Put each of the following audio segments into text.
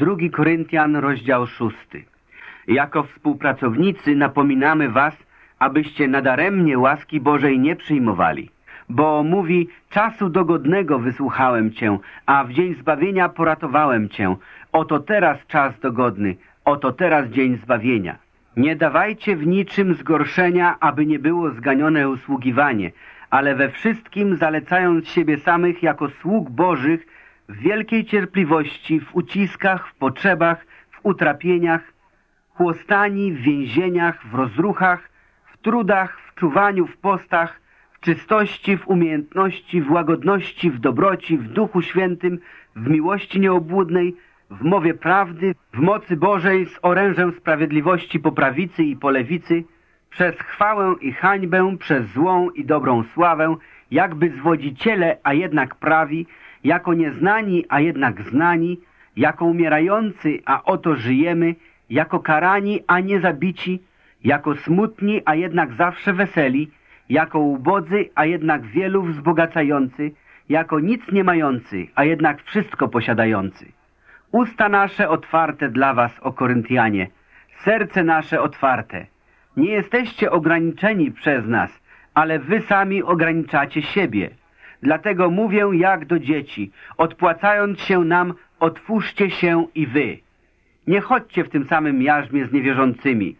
2 Koryntian, rozdział 6. Jako współpracownicy napominamy was, abyście nadaremnie łaski Bożej nie przyjmowali. Bo mówi, czasu dogodnego wysłuchałem Cię, a w dzień zbawienia poratowałem Cię. Oto teraz czas dogodny, oto teraz dzień zbawienia. Nie dawajcie w niczym zgorszenia, aby nie było zganione usługiwanie, ale we wszystkim zalecając siebie samych jako sług Bożych, w wielkiej cierpliwości, w uciskach, w potrzebach, w utrapieniach, chłostani, w więzieniach, w rozruchach, w trudach, w czuwaniu, w postach, w czystości, w umiejętności, w łagodności, w dobroci, w duchu świętym, w miłości nieobłudnej, w mowie prawdy, w mocy Bożej z orężem sprawiedliwości po prawicy i po lewicy, przez chwałę i hańbę, przez złą i dobrą sławę, jakby zwodziciele, a jednak prawi, jako nieznani, a jednak znani, jako umierający, a oto żyjemy, jako karani, a nie zabici, jako smutni, a jednak zawsze weseli, jako ubodzy, a jednak wielu wzbogacający, jako nic nie mający, a jednak wszystko posiadający. Usta nasze otwarte dla was, o Koryntianie, serce nasze otwarte. Nie jesteście ograniczeni przez nas, ale wy sami ograniczacie siebie. Dlatego mówię jak do dzieci, odpłacając się nam, otwórzcie się i wy. Nie chodźcie w tym samym jarzmie z niewierzącymi,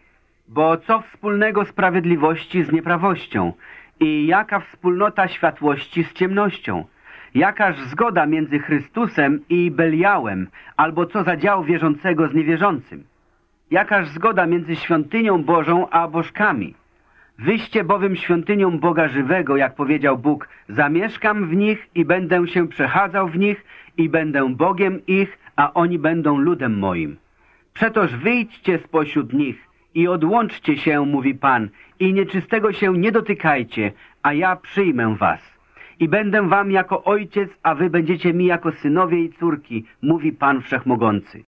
bo co wspólnego sprawiedliwości z nieprawością i jaka wspólnota światłości z ciemnością? Jakaż zgoda między Chrystusem i Beliałem, albo co za dział wierzącego z niewierzącym? Jakaż zgoda między świątynią Bożą a bożkami? Wyście bowiem świątynią Boga żywego, jak powiedział Bóg, zamieszkam w nich i będę się przechadzał w nich i będę Bogiem ich, a oni będą ludem moim. Przetoż wyjdźcie spośród nich i odłączcie się, mówi Pan, i nieczystego się nie dotykajcie, a ja przyjmę was. I będę wam jako ojciec, a wy będziecie mi jako synowie i córki, mówi Pan Wszechmogący.